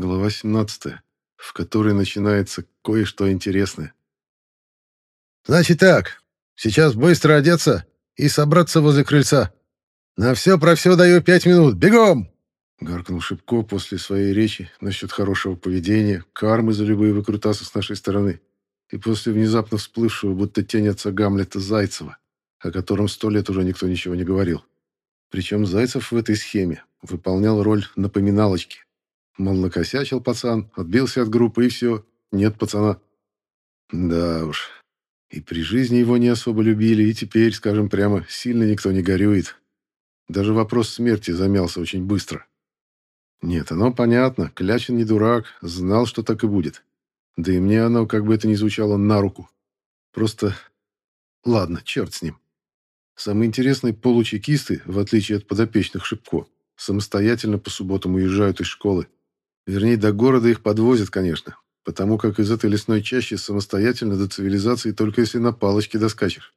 Глава 17, в которой начинается кое-что интересное. «Значит так, сейчас быстро одеться и собраться возле крыльца. На все про все даю пять минут. Бегом!» Гаркнул Шипко после своей речи насчет хорошего поведения, кармы за любые выкрутасы с нашей стороны и после внезапно всплывшего, будто тень отца Гамлета Зайцева, о котором сто лет уже никто ничего не говорил. Причем Зайцев в этой схеме выполнял роль напоминалочки. Мол, накосячил пацан, отбился от группы и все, нет пацана. Да уж, и при жизни его не особо любили, и теперь, скажем прямо, сильно никто не горюет. Даже вопрос смерти замялся очень быстро. Нет, оно понятно, Клячин не дурак, знал, что так и будет. Да и мне оно, как бы это ни звучало, на руку. Просто... Ладно, черт с ним. Самые интересные получекисты, в отличие от подопечных Шипко, самостоятельно по субботам уезжают из школы. Вернее, до города их подвозят, конечно, потому как из этой лесной чащи самостоятельно до цивилизации только если на палочке доскачешь.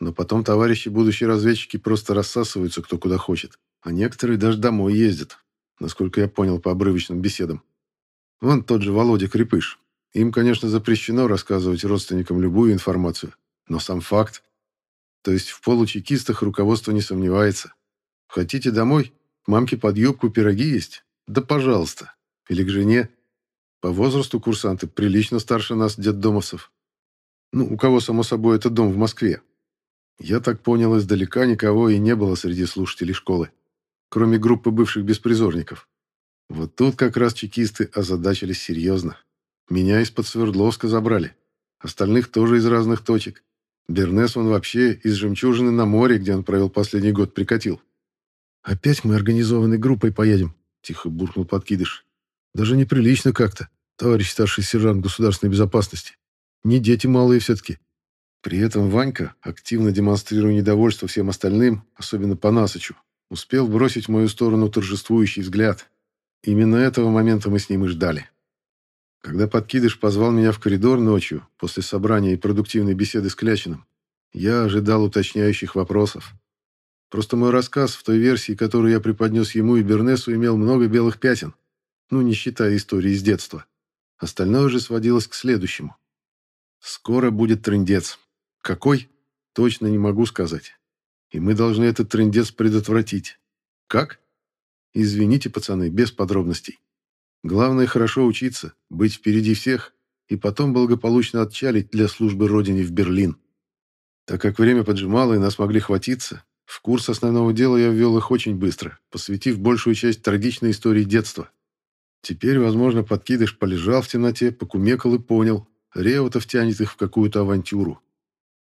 Но потом товарищи будущие разведчики просто рассасываются кто куда хочет, а некоторые даже домой ездят, насколько я понял по обрывочным беседам. Вон тот же Володя Крепыш. Им, конечно, запрещено рассказывать родственникам любую информацию, но сам факт. То есть в получекистах руководство не сомневается. Хотите домой? Мамке под юбку пироги есть? Да пожалуйста. Или к жене? По возрасту курсанты прилично старше нас, детдомовцев. Ну, у кого, само собой, это дом в Москве. Я так понял, издалека никого и не было среди слушателей школы кроме группы бывших беспризорников. Вот тут как раз чекисты озадачились серьезно. Меня из-под Свердловска забрали. Остальных тоже из разных точек. Бернес он вообще из «Жемчужины» на море, где он провел последний год, прикатил. «Опять мы организованной группой поедем», — тихо буркнул подкидыш. «Даже неприлично как-то, товарищ старший сержант государственной безопасности. Не дети малые все-таки». При этом Ванька, активно демонстрируя недовольство всем остальным, особенно по Насычу, успел бросить в мою сторону торжествующий взгляд. Именно этого момента мы с ним и ждали. Когда подкидыш позвал меня в коридор ночью, после собрания и продуктивной беседы с Клячиным, я ожидал уточняющих вопросов. Просто мой рассказ в той версии, которую я преподнес ему и Бернесу, имел много белых пятен, ну, не считая истории из детства. Остальное же сводилось к следующему. Скоро будет трындец. Какой? Точно не могу сказать. И мы должны этот трендец предотвратить. Как? Извините, пацаны, без подробностей. Главное хорошо учиться, быть впереди всех и потом благополучно отчалить для службы Родине в Берлин. Так как время поджимало и нас могли хватиться, в курс основного дела я ввел их очень быстро, посвятив большую часть трагичной истории детства. Теперь, возможно, подкидыш полежал в темноте, покумекал и понял, Реутов тянет их в какую-то авантюру.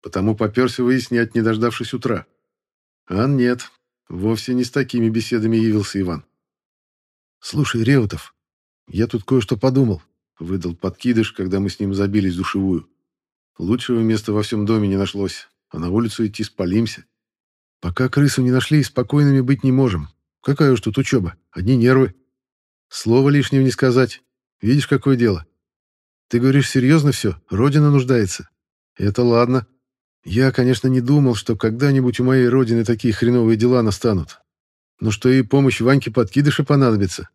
Потому поперся выяснять, не дождавшись утра. А нет, вовсе не с такими беседами явился Иван. «Слушай, Реутов, я тут кое-что подумал», — выдал подкидыш, когда мы с ним забились душевую. «Лучшего места во всем доме не нашлось, а на улицу идти спалимся. Пока крысу не нашли, спокойными быть не можем. Какая уж тут учеба, одни нервы. Слова лишнего не сказать. Видишь, какое дело. Ты говоришь серьезно все, Родина нуждается. Это ладно. Я, конечно, не думал, что когда-нибудь у моей родины такие хреновые дела настанут. Но что и помощь Ваньке подкидыша понадобится.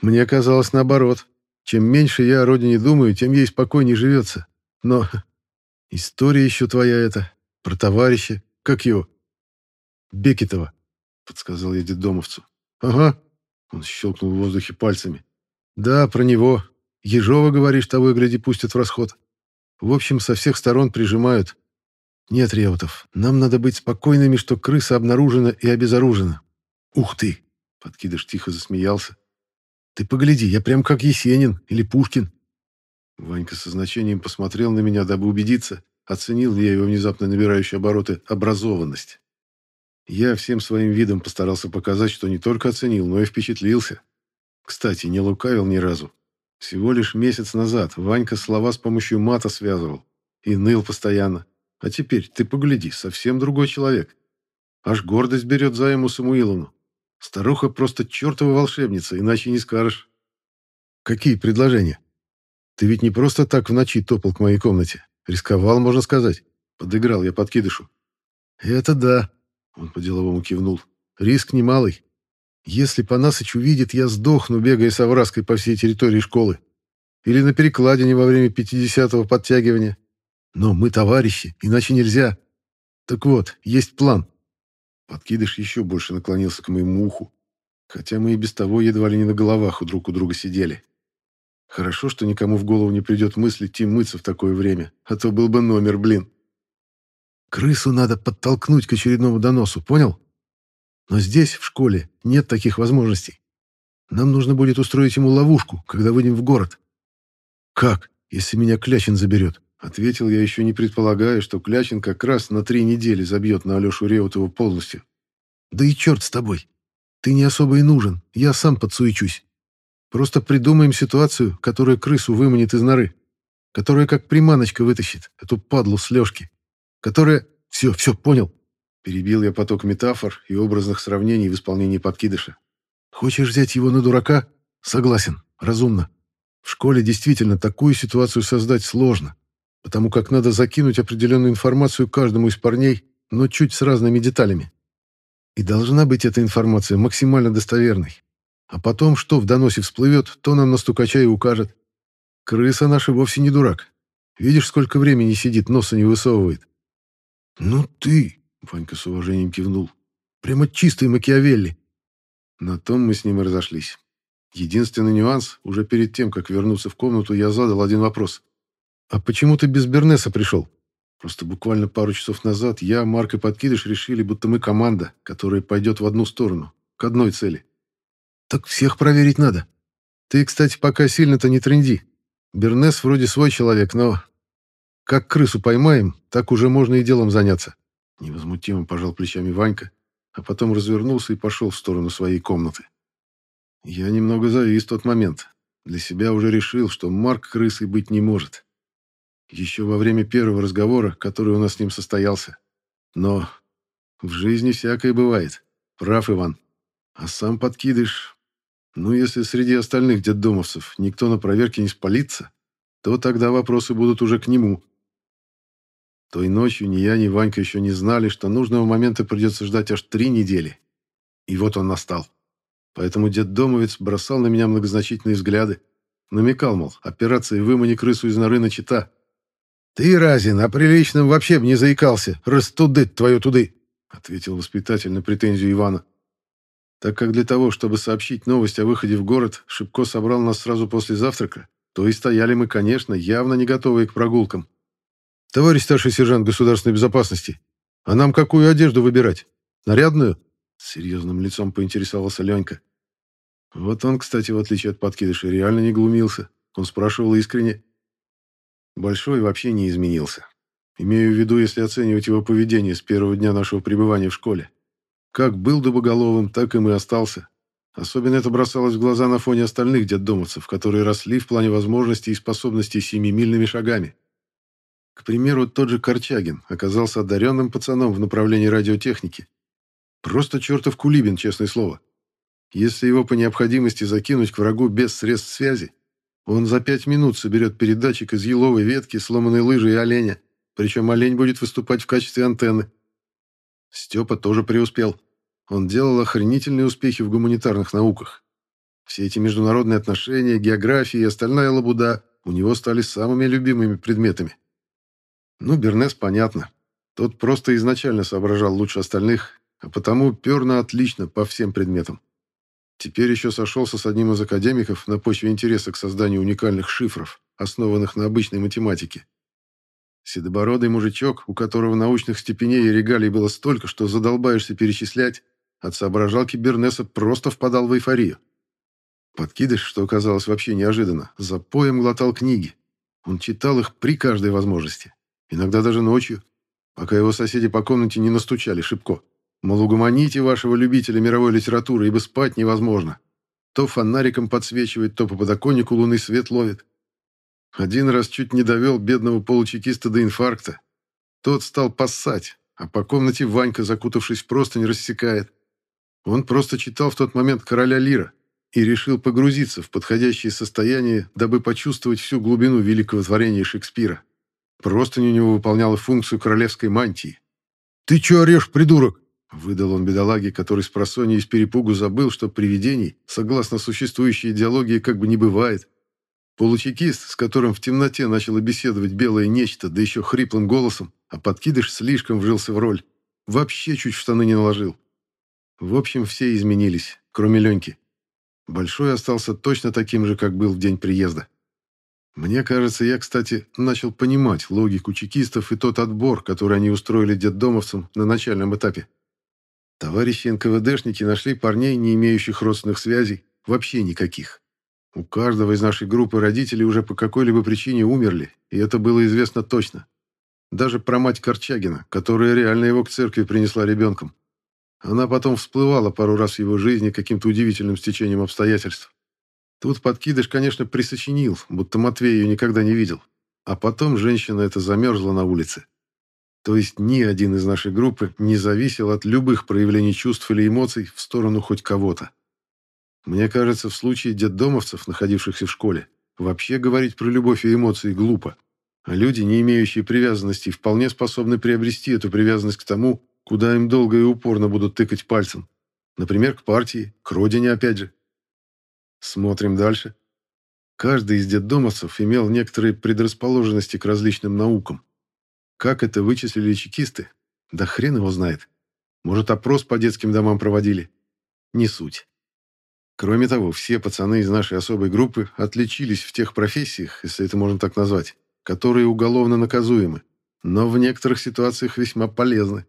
Мне казалось наоборот. Чем меньше я о родине думаю, тем ей спокойнее живется. Но история еще твоя эта, про товарища, как его? Бекетова, подсказал я деддомовцу. Ага, он щелкнул в воздухе пальцами. Да, про него. Ежова, говоришь, того и гляди, пустят в расход. В общем, со всех сторон прижимают. «Нет, Реутов, нам надо быть спокойными, что крыса обнаружена и обезоружена». «Ух ты!» — подкидыш тихо засмеялся. «Ты погляди, я прям как Есенин или Пушкин». Ванька со значением посмотрел на меня, дабы убедиться, оценил ли я его внезапно набирающие обороты образованность. Я всем своим видом постарался показать, что не только оценил, но и впечатлился. Кстати, не лукавил ни разу. Всего лишь месяц назад Ванька слова с помощью мата связывал и ныл постоянно. А теперь ты погляди, совсем другой человек. Аж гордость берет за ему Самуиловну. Старуха просто чертова волшебница, иначе не скажешь. Какие предложения? Ты ведь не просто так в ночи топал к моей комнате. Рисковал, можно сказать. Подыграл я подкидышу. Это да, он по-деловому кивнул. Риск немалый. Если Панасыч увидит, я сдохну, бегая с овраской по всей территории школы. Или на перекладине во время пятидесятого подтягивания. Но мы товарищи, иначе нельзя. Так вот, есть план. Подкидыш еще больше наклонился к моему уху, хотя мы и без того едва ли не на головах у друг у друга сидели. Хорошо, что никому в голову не придет мысль идти мыться в такое время, а то был бы номер, блин. Крысу надо подтолкнуть к очередному доносу, понял? Но здесь, в школе, нет таких возможностей. Нам нужно будет устроить ему ловушку, когда выйдем в город. Как, если меня Клячин заберет? Ответил я, еще не предполагая, что Клячин как раз на три недели забьет на Алешу Реутова полностью. «Да и черт с тобой! Ты не особо и нужен, я сам подсуечусь. Просто придумаем ситуацию, которая крысу выманит из норы, которая как приманочка вытащит эту падлу с Лешки, которая... Все, все, понял!» Перебил я поток метафор и образных сравнений в исполнении подкидыша. «Хочешь взять его на дурака? Согласен, разумно. В школе действительно такую ситуацию создать сложно потому как надо закинуть определенную информацию каждому из парней, но чуть с разными деталями. И должна быть эта информация максимально достоверной. А потом, что в доносе всплывет, то нам на стукача и укажет. Крыса наша вовсе не дурак. Видишь, сколько времени сидит, носа не высовывает. «Ну ты!» — Ванька с уважением кивнул. «Прямо чистый Макиавелли!» На том мы с ним и разошлись. Единственный нюанс, уже перед тем, как вернуться в комнату, я задал один вопрос. «А почему ты без Бернеса пришел?» Просто буквально пару часов назад я, Марк и Подкидыш решили, будто мы команда, которая пойдет в одну сторону, к одной цели. Так всех проверить надо. Ты, кстати, пока сильно-то не тренди. Бернес вроде свой человек, но... Как крысу поймаем, так уже можно и делом заняться. Невозмутимо пожал плечами Ванька, а потом развернулся и пошел в сторону своей комнаты. Я немного завис в тот момент. Для себя уже решил, что Марк крысой быть не может. Еще во время первого разговора, который у нас с ним состоялся. Но в жизни всякое бывает. Прав, Иван. А сам подкидыш... Ну, если среди остальных детдомовцев никто на проверке не спалится, то тогда вопросы будут уже к нему. Той ночью ни я, ни Ванька еще не знали, что нужного момента придется ждать аж три недели. И вот он настал. Поэтому детдомовец бросал на меня многозначительные взгляды. Намекал, мол, операция «Вымани крысу из норы» начата. «Ты, Разин, о приличном вообще бы не заикался, растудыть твою туды», ответил воспитатель на претензию Ивана. Так как для того, чтобы сообщить новость о выходе в город, Шибко собрал нас сразу после завтрака, то и стояли мы, конечно, явно не готовые к прогулкам. «Товарищ старший сержант государственной безопасности, а нам какую одежду выбирать? Нарядную?» С серьезным лицом поинтересовался Ленька. Вот он, кстати, в отличие от подкидыша, реально не глумился. Он спрашивал искренне. Большой вообще не изменился. Имею в виду, если оценивать его поведение с первого дня нашего пребывания в школе. Как был дубоголовым, так им и остался. Особенно это бросалось в глаза на фоне остальных детдомовцев, которые росли в плане возможностей и способностей семимильными шагами. К примеру, тот же Корчагин оказался одаренным пацаном в направлении радиотехники. Просто чертов кулибин, честное слово. Если его по необходимости закинуть к врагу без средств связи, он за пять минут соберет передатчик из еловой ветки, сломанной лыжи и оленя. Причем олень будет выступать в качестве антенны. Степа тоже преуспел. Он делал охренительные успехи в гуманитарных науках. Все эти международные отношения, география и остальная лабуда у него стали самыми любимыми предметами. Ну, Бернес понятно. Тот просто изначально соображал лучше остальных, а потому пер на отлично по всем предметам. Теперь еще сошелся с одним из академиков на почве интереса к созданию уникальных шифров, основанных на обычной математике. Седобородый мужичок, у которого научных степеней и регалий было столько, что задолбаешься перечислять, от соображалки Бернеса просто впадал в эйфорию. Подкидыш, что оказалось вообще неожиданно, за поем глотал книги. Он читал их при каждой возможности, иногда даже ночью, пока его соседи по комнате не настучали шибко. Мол, угомоните вашего любителя мировой литературы, ибо спать невозможно. То фонариком подсвечивает, то по подоконнику лунный свет ловит. Один раз чуть не довел бедного получекиста до инфаркта. Тот стал поссать, а по комнате Ванька, закутавшись в простынь, рассекает. Он просто читал в тот момент «Короля Лира» и решил погрузиться в подходящее состояние, дабы почувствовать всю глубину великого творения Шекспира. Простынь у него выполняла функцию королевской мантии. «Ты чё орешь, придурок?» Выдал он бедолаге, который с просонья из перепугу забыл, что привидений, согласно существующей идеологии, как бы не бывает. Получекист, с которым в темноте начало беседовать белое нечто, да еще хриплым голосом, а подкидыш слишком вжился в роль. Вообще чуть в штаны не наложил. В общем, все изменились, кроме Леньки. Большой остался точно таким же, как был в день приезда. Мне кажется, я, кстати, начал понимать логику чекистов и тот отбор, который они устроили детдомовцам на начальном этапе. Товарищи НКВДшники нашли парней, не имеющих родственных связей, вообще никаких. У каждого из нашей группы родители уже по какой-либо причине умерли, и это было известно точно. Даже про мать Корчагина, которая реально его к церкви принесла ребенком. Она потом всплывала пару раз в его жизни каким-то удивительным стечением обстоятельств. Тут подкидыш, конечно, присочинил, будто Матвей ее никогда не видел. А потом женщина эта замерзла на улице. То есть ни один из нашей группы не зависел от любых проявлений чувств или эмоций в сторону хоть кого-то. Мне кажется, в случае детдомовцев, находившихся в школе, вообще говорить про любовь и эмоции глупо. А люди, не имеющие привязанности, вполне способны приобрести эту привязанность к тому, куда им долго и упорно будут тыкать пальцем. Например, к партии, к родине опять же. Смотрим дальше. Каждый из детдомовцев имел некоторые предрасположенности к различным наукам. Как это вычислили чекисты? Да хрен его знает. Может, опрос по детским домам проводили? Не суть. Кроме того, все пацаны из нашей особой группы отличились в тех профессиях, если это можно так назвать, которые уголовно наказуемы, но в некоторых ситуациях весьма полезны.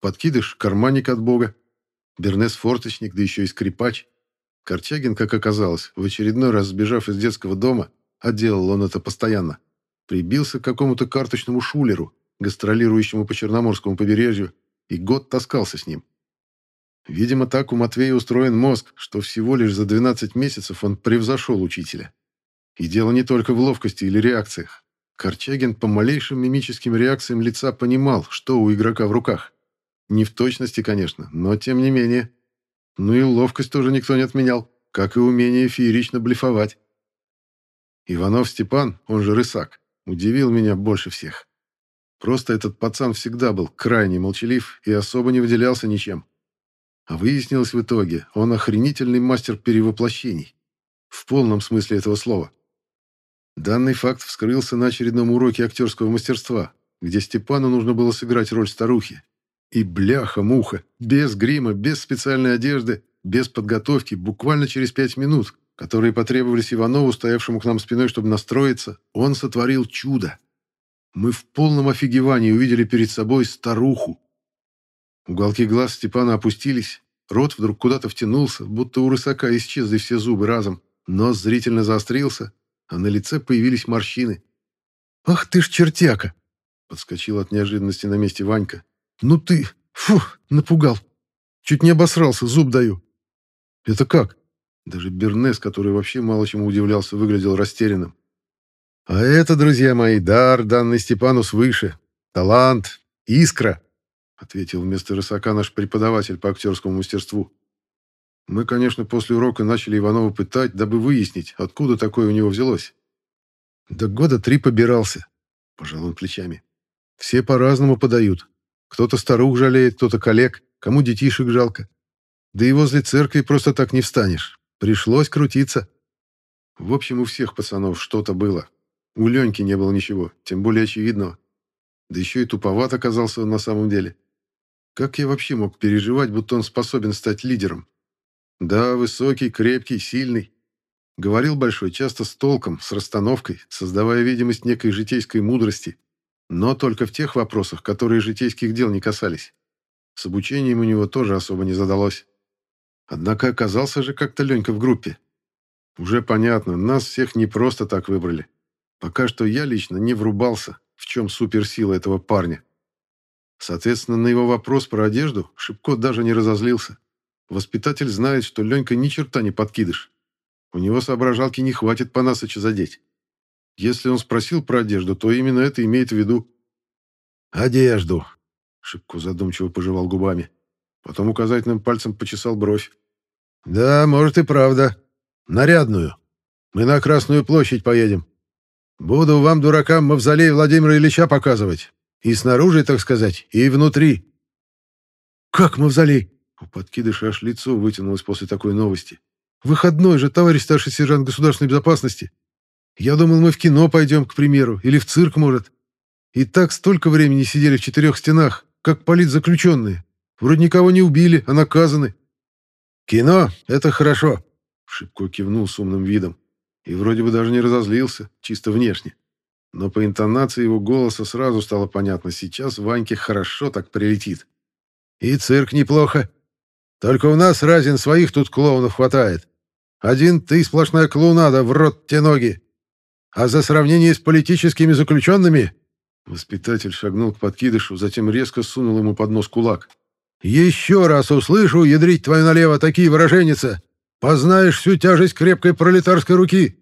Подкидыш – карманник от бога, Бернес – форточник, да еще и скрипач. Корчагин, как оказалось, в очередной раз сбежав из детского дома, а делал он это постоянно, прибился к какому-то карточному шулеру, гастролирующему по Черноморскому побережью, и год таскался с ним. Видимо, так у Матвея устроен мозг, что всего лишь за 12 месяцев он превзошел учителя. И дело не только в ловкости или реакциях. Корчагин по малейшим мимическим реакциям лица понимал, что у игрока в руках. Не в точности, конечно, но тем не менее. Ну и ловкость тоже никто не отменял, как и умение феерично блефовать. Иванов Степан, он же Рысак, удивил меня больше всех. Просто этот пацан всегда был крайне молчалив и особо не выделялся ничем. А выяснилось в итоге, он охренительный мастер перевоплощений. В полном смысле этого слова. Данный факт вскрылся на очередном уроке актерского мастерства, где Степану нужно было сыграть роль старухи. И бляха-муха, без грима, без специальной одежды, без подготовки, буквально через пять минут, которые потребовались Иванову, стоявшему к нам спиной, чтобы настроиться, он сотворил чудо. Мы в полном офигевании увидели перед собой старуху, Уголки глаз Степана опустились, рот вдруг куда-то втянулся, будто у рысака исчезли все зубы разом, нос зрительно заострился, а на лице появились морщины. «Ах ты ж чертяка!» — подскочил от неожиданности на месте Ванька. «Ну ты! Фу, напугал! Чуть не обосрался, зуб даю!» «Это как?» Даже Бернес, который вообще мало чему удивлялся, выглядел растерянным. «А это, друзья мои, дар, данный Степану свыше. Талант, искра!» ответил вместо рысака наш преподаватель по актерскому мастерству. Мы, конечно, после урока начали Иванова пытать, дабы выяснить, откуда такое у него взялось. Да года три побирался, пожал он плечами. Все по-разному подают. Кто-то старух жалеет, кто-то коллег, кому детишек жалко. Да и возле церкви просто так не встанешь. Пришлось крутиться. В общем, у всех пацанов что-то было. У Леньки не было ничего, тем более очевидного. Да еще и туповат оказался он на самом деле. Как я вообще мог переживать, будто он способен стать лидером? Да, высокий, крепкий, сильный. Говорил Большой часто с толком, с расстановкой, создавая видимость некой житейской мудрости. Но только в тех вопросах, которые житейских дел не касались. С обучением у него тоже особо не задалось. Однако оказался же как-то Ленька в группе. Уже понятно, нас всех не просто так выбрали. Пока что я лично не врубался, в чем суперсила этого парня. Соответственно, на его вопрос про одежду Шипко даже не разозлился. Воспитатель знает, что Ленька ни черта не подкидыш. У него соображалки не хватит по Панасыча задеть. Если он спросил про одежду, то именно это имеет в виду. «Одежду!» — Шипко задумчиво пожевал губами. Потом указательным пальцем почесал бровь. «Да, может и правда. Нарядную. Мы на Красную площадь поедем. Буду вам, дуракам, мавзолей Владимира Ильича показывать. И снаружи, так сказать, и внутри. «Как мавзолей?» У подкидыша аж лицо вытянулось после такой новости. «Выходной же, товарищ старший сержант государственной безопасности. Я думал, мы в кино пойдем, к примеру, или в цирк, может. И так столько времени сидели в четырех стенах, как политзаключенные. Вроде никого не убили, а наказаны». «Кино — это хорошо», — Шибко кивнул с умным видом. И вроде бы даже не разозлился, чисто внешне. Но по интонации его голоса сразу стало понятно, сейчас Ваньке хорошо так прилетит. «И цирк неплохо. Только у нас, разин, своих тут клоунов хватает. Один ты сплошная клоунада, в рот те ноги. А за сравнение с политическими заключенными...» Воспитатель шагнул к подкидышу, затем резко сунул ему под нос кулак. «Еще раз услышу, ядрить твою налево, такие выраженницы, познаешь всю тяжесть крепкой пролетарской руки!»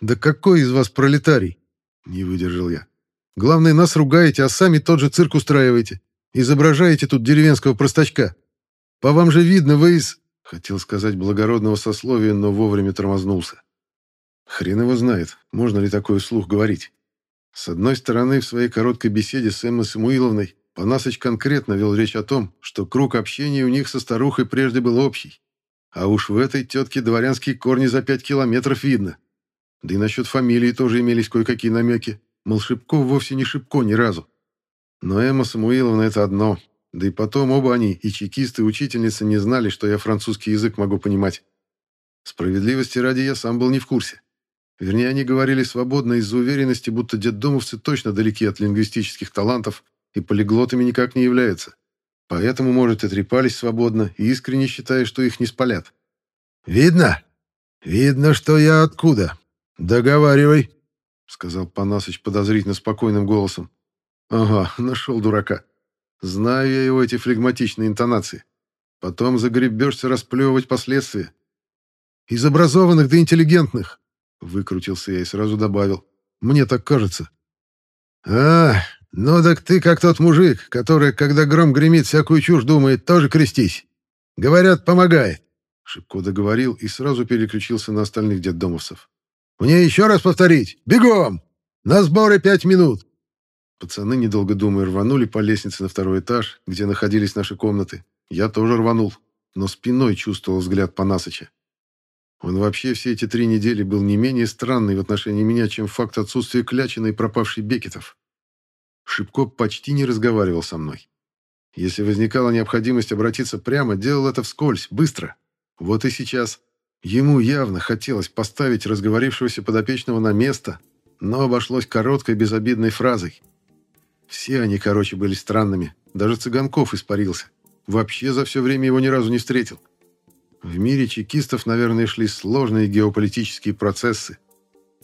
«Да какой из вас пролетарий?» Не выдержал я. Главное, нас ругаете, а сами тот же цирк устраиваете. Изображаете тут деревенского простачка. По вам же видно, вы из... Хотел сказать благородного сословия, но вовремя тормознулся. Хрен его знает, можно ли такое вслух говорить. С одной стороны, в своей короткой беседе с Эммой Самуиловной Панасыч конкретно вел речь о том, что круг общения у них со старухой прежде был общий. А уж в этой тетке дворянские корни за пять километров видно. Да и насчет фамилии тоже имелись кое-какие намеки. Мол, Шибко вовсе не Шибко ни разу. Но Эмма Самуиловна — это одно. Да и потом оба они, и чекисты, и учительница, не знали, что я французский язык могу понимать. Справедливости ради я сам был не в курсе. Вернее, они говорили свободно из-за уверенности, будто детдомовцы точно далеки от лингвистических талантов и полиглотами никак не являются. Поэтому, может, и трепались свободно, и искренне считая, что их не спалят. «Видно? Видно, что я откуда?» «Договаривай», — сказал Панасыч подозрительно спокойным голосом. «Ага, нашел дурака. Знаю я его эти флегматичные интонации. Потом загребешься расплевывать последствия». «Из образованных до интеллигентных», — выкрутился я и сразу добавил. «Мне так кажется». «А, ну так ты как тот мужик, который, когда гром гремит, всякую чушь думает, тоже крестись. Говорят, помогает». Шибко договорил и сразу переключился на остальных детдомовцев. Мне еще раз повторить? Бегом! На сборы пять минут!» Пацаны, недолго думая, рванули по лестнице на второй этаж, где находились наши комнаты. Я тоже рванул, но спиной чувствовал взгляд Панасыча. Он вообще все эти три недели был не менее странный в отношении меня, чем факт отсутствия Клячина и пропавшей Бекетов. Шибко почти не разговаривал со мной. Если возникала необходимость обратиться прямо, делал это вскользь, быстро. Вот и сейчас. Ему явно хотелось поставить разговорившегося подопечного на место, но обошлось короткой безобидной фразой. Все они, короче, были странными. Даже Цыганков испарился. Вообще за все время его ни разу не встретил. В мире чекистов, наверное, шли сложные геополитические процессы.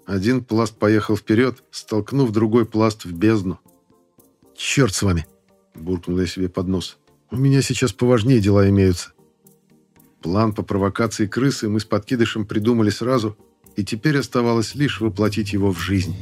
Один пласт поехал вперед, столкнув другой пласт в бездну. «Черт с вами!» – буркнул я себе под нос. «У меня сейчас поважнее дела имеются». План по провокации крысы мы с подкидышем придумали сразу, и теперь оставалось лишь воплотить его в жизнь.